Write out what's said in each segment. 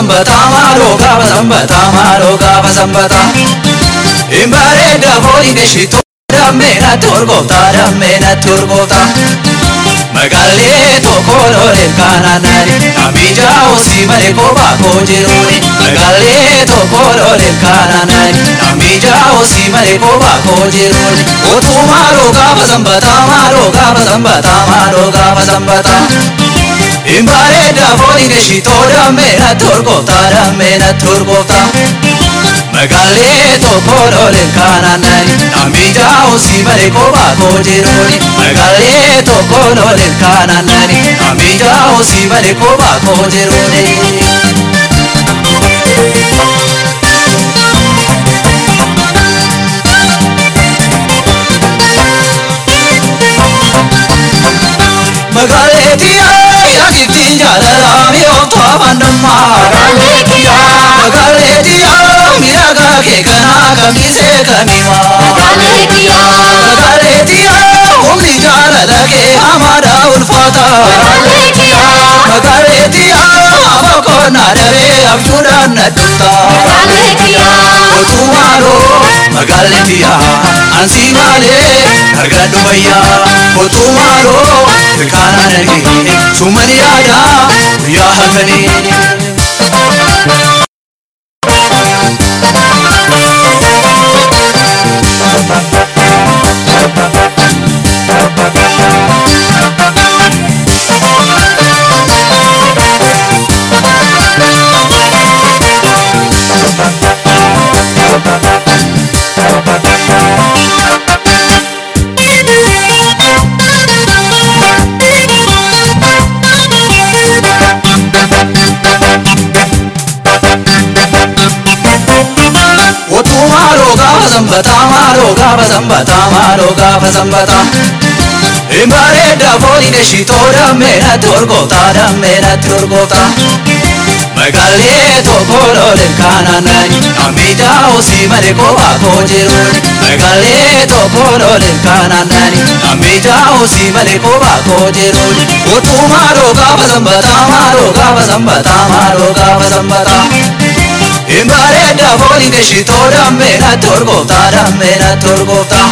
በሰንበታ ማዶጋ በሰንበታ ማዶጋ በሰንበታ ኢምባሬ ደፎኒ ዲሽቱ ደሜነ ቱርጎታ ደሜነ ቱርጎታ መጋሌ ቶኮሎሌ ካናናኒ ናሚጃ ኡሲመሌ ኮባ ኮጅሩኒ መጋሌ ቶኮሎሌ ካናናኒ ናሚጃ ኡሲመሌ ኮባ ኮጅሩኒ ኦቱ ማዶጋ በሰንበታ ማዶጋ በሰንበታ ማዶጋ በሰንበታ Imparera boli geshitora mera turbo tara mera turbo ta Magale to porole kananai Namida osi bare koba kojiroli Magale to porole kananai Namida osi bare koba kojiroli Magale ti Mirakitinja Lalabio Tawanama Rangotia Galetia Miraga Kekana Kandise Kanima Galetia Galetia Umrija Lalake Amada Ulfata Galetia Galetia Afoko Narabe Abjuda Natata Galetia Kumaro Galetia ansibaale argadhu bayyaa hojjuu maaloo bikaanaa dhanii suuman yaadaa guyyaa haftanii. Jiruuni. Magaalee tokko looleen kaanaanani namija osii malee kophaa koo jiruuni. Otumaaroo gaafa sanbataa maaloo gaafa sanbataa maaloo gaafa sanbataa. Hin bareeda foolii deshitoo dammee natti urgooftaa dammee natti urgooftaa.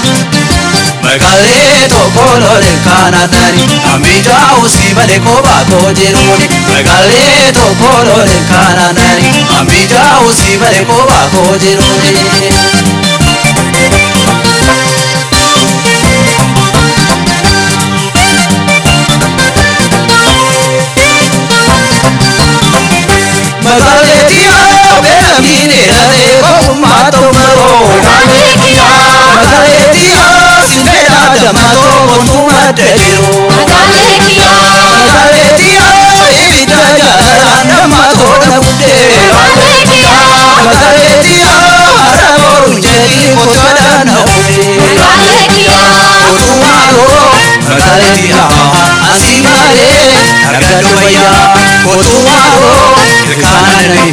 Magaalee tokko दीने अरे बहुमा तुम्हारो मनाए दिया मेरा जमा तो तुम्हारे दियो मनाए दिया मनाए दिया इदा यारा नमा तो नबुदे मनाए दिया मनाए दिया हरा मुझे कोतरा नबुदे मनाए दिया तुम्हारो मनाए दिया असीना रे रगड़ोया को तुम्हारो कान नहीं